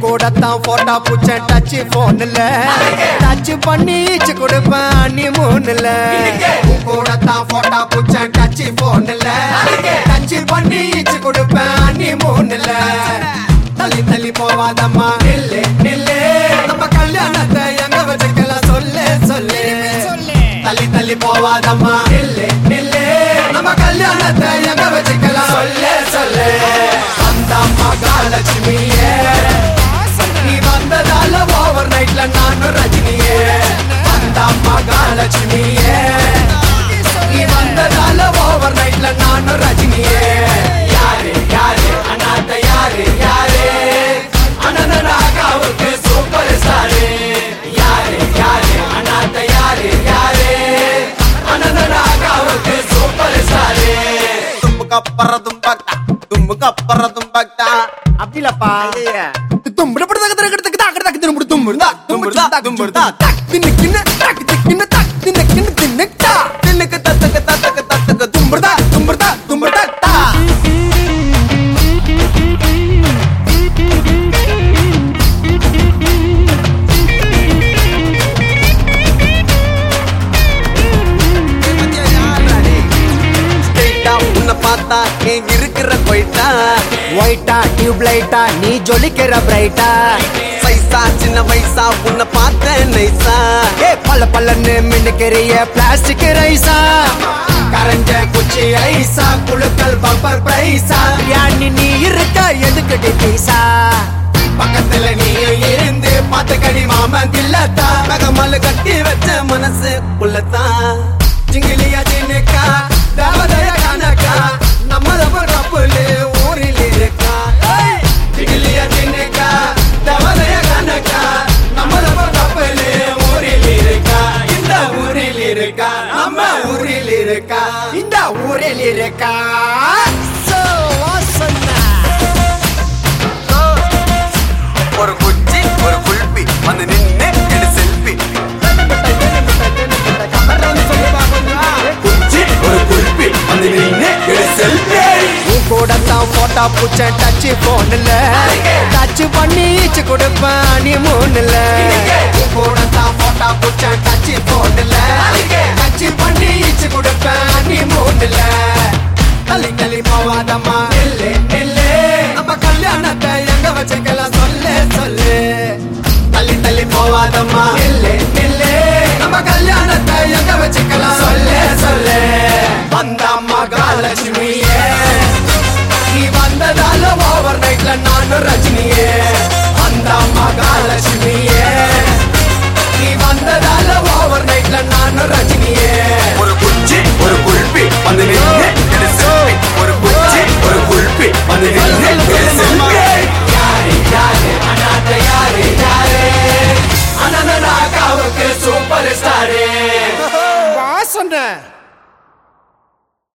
கூட தான் போட்டா பூச்சேன் டச் போன்ல டச் பண்ணி ஈச்சு கொடுப்பேன் நீ மூணுல கூட தான் போட்டா பூச்சேன் டச் போன்ல டச் பண்ணி ஈச்சு கொடுப்பேன் நீ மூணுல தள்ளி தள்ளி போவாதம்மா. நில்லு நில்லு. நம்ம கல்யாணத்தை எங்க வச்சுக்கலாம்? சொல்லு சொல்லு. தள்ளி தள்ளி போவாதம்மா. தும்புக்கு அப்புறம் தும்பக்டா தும்புக்கு அப்புறம் தும்பக்டா அப்படி இல்லப்பா தும்புடு படு தக தக தக தக தக திரும்புடு தும்புடு தா தும்புடு தா தும்புடு தா தக் தின்னு கின்னு பார்த்தா நீ இருக்கிற போயிட்டா? ஒயிட்டா டியூப் லைட்டா நீ ஜொலிக்கிற பிரைட்டா சைஸா சின்ன வயசா உன்னை பார்த்த நைஸா ஏ பல பல்லன்னு மின்னுக்கிறிய பிளாஸ்டிக் ரைஸா கரஞ்ச குச்சி ஐசா குழுக்கள் பம்பர் பிரைஸா யானி நீ இருக்க எதுக்கிட்டு பைசா? பக்கத்துல நீ இருந்து பார்த்த கடி மாமன் தில்லத்தா மகமல் கட்டி வச்ச மனசு உள்ளத்தா? ஜிங்கிலியா இருக்கா. ஒரு குச்சி ஒரு குல்பி வந்து நின்னு எடு செல்ஃபி குச்சி ஒரு குல்பி வந்து நின்னு எடு செல்ஃபி உன் கூட தான் போட்டா பூச்ச டச் போன்ல டச் பண்ணி ஈச்சு கொடுப்பேன் நீ மூணுல மாட்டம்மா நில்லு நில்லு நம்ம கல்யாணத்தை எங்க வச்சுக்கலாம் சொல்லு சொல்லு. தள்ளி தள்ளி போவாதம்மா. நில்லு நில்லு நம்ம கல்யாணத்தை எங்க வச்சுக்கலாம் சொல்லு சொல்லு. வந்தம்மா காலட்சுமியே. நீ வந்ததால ஓவர் நைட்ல நானும் ரஜினியே. வந்தம்மா காலட்சுமியே. வாசனை